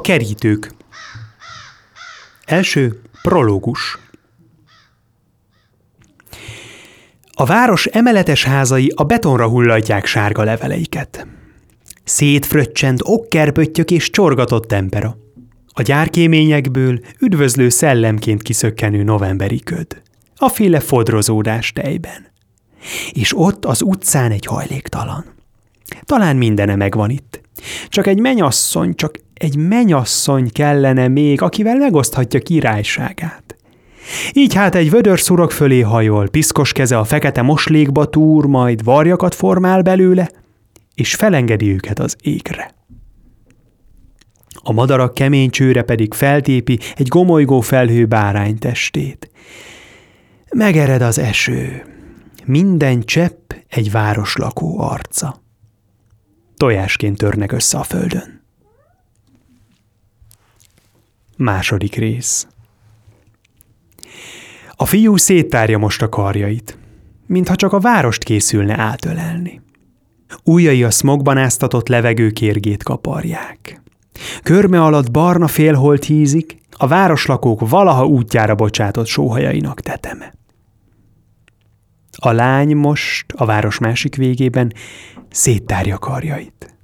kerítők. Első prológus. A város emeletes házai a betonra hullatják sárga leveleiket. Szétfröccsent okkerpöttyök és csorgatott tempera. A gyárkéményekből üdvözlő szellemként kiszökkenő novemberi köd. A féle fodrozódás tejben. És ott az utcán egy hajléktalan. Talán mindene megvan itt. Csak egy menyasszony, csak egy menyasszony kellene még, akivel megoszthatja királyságát. Így hát egy vödör szurok fölé hajol, piszkos keze a fekete moslékba túr, majd varjakat formál belőle, és felengedi őket az égre. A madarak kemény csőre pedig feltépi egy gomolygó felhő bárány testét. Megered az eső, minden csepp egy városlakó arca. Tojásként törnek össze a földön. Második rész A fiú széttárja most a karjait, mintha csak a várost készülne átölelni. Újai a smogban áztatott levegő kérgét kaparják. Körme alatt barna félholt hízik, a városlakók valaha útjára bocsátott sóhajainak teteme. A lány most a város másik végében széttárja karjait.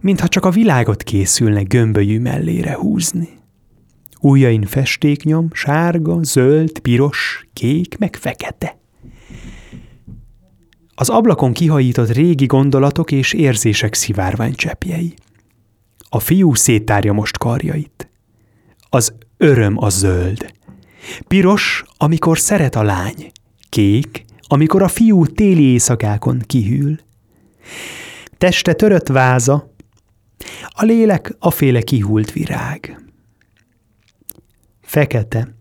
Mintha csak a világot készülne gömbölyű mellére húzni. Újjain festéknyom, sárga, zöld, piros, kék, meg fekete. Az ablakon kihajított régi gondolatok és érzések szivárványcsepjei. A fiú széttárja most karjait. Az öröm a zöld. Piros, amikor szeret a lány. Kék, amikor a fiú téli éjszakákon kihűl. Teste törött váza, a lélek a féle kihult virág. Fekete.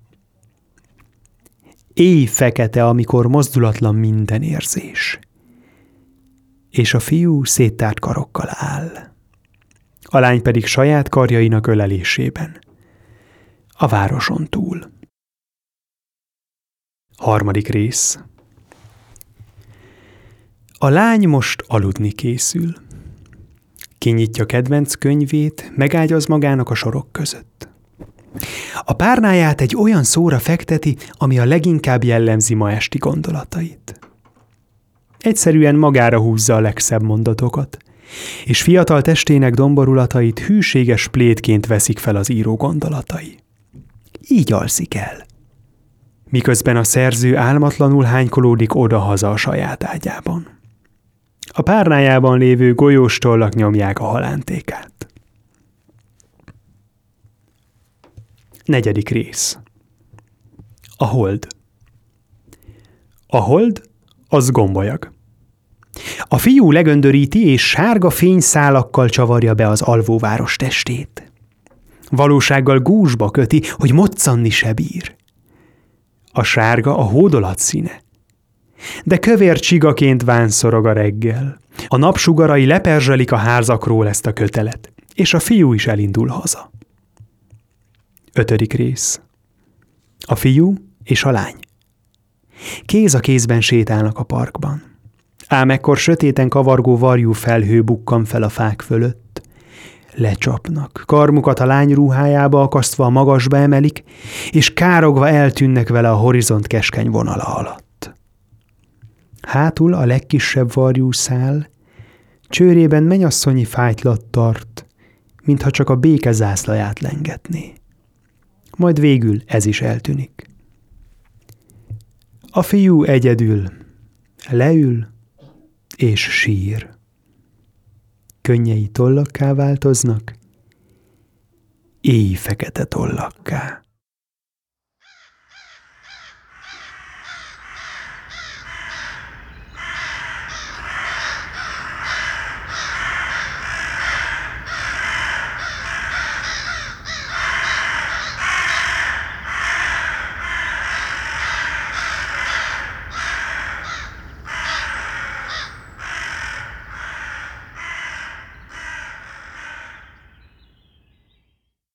Éj fekete, amikor mozdulatlan minden érzés. És a fiú széttárt karokkal áll. A lány pedig saját karjainak ölelésében. A városon túl. Harmadik rész. A lány most aludni készül. Kinyitja kedvenc könyvét, megágyaz magának a sorok között. A párnáját egy olyan szóra fekteti, ami a leginkább jellemzi ma esti gondolatait. Egyszerűen magára húzza a legszebb mondatokat, és fiatal testének domborulatait hűséges plétként veszik fel az író gondolatai. Így alszik el miközben a szerző álmatlanul hánykolódik oda-haza a saját ágyában. A párnájában lévő golyós tollak nyomják a halántékát. Negyedik rész. A hold. A hold az gombolyag. A fiú legöndöríti és sárga fényszálakkal csavarja be az alvóváros testét. Valósággal gúzsba köti, hogy moccanni se bír. A sárga a hódolat színe. De kövér csigaként vánszorog a reggel. A napsugarai leperzselik a házakról ezt a kötelet, és a fiú is elindul haza. Ötödik rész. A fiú és a lány. Kéz a kézben sétálnak a parkban. Ám ekkor sötéten kavargó varjú felhő bukkan fel a fák fölött. Lecsapnak, karmukat a lány ruhájába akasztva a magasba emelik, és károgva eltűnnek vele a horizont keskeny vonala alatt. Hátul a legkisebb varjú szál, csőrében menyasszonyi fájtlat tart, mintha csak a béke zászlaját lengetné. Majd végül ez is eltűnik. A fiú egyedül leül és sír könnyei tollakká változnak, éj fekete tollakká.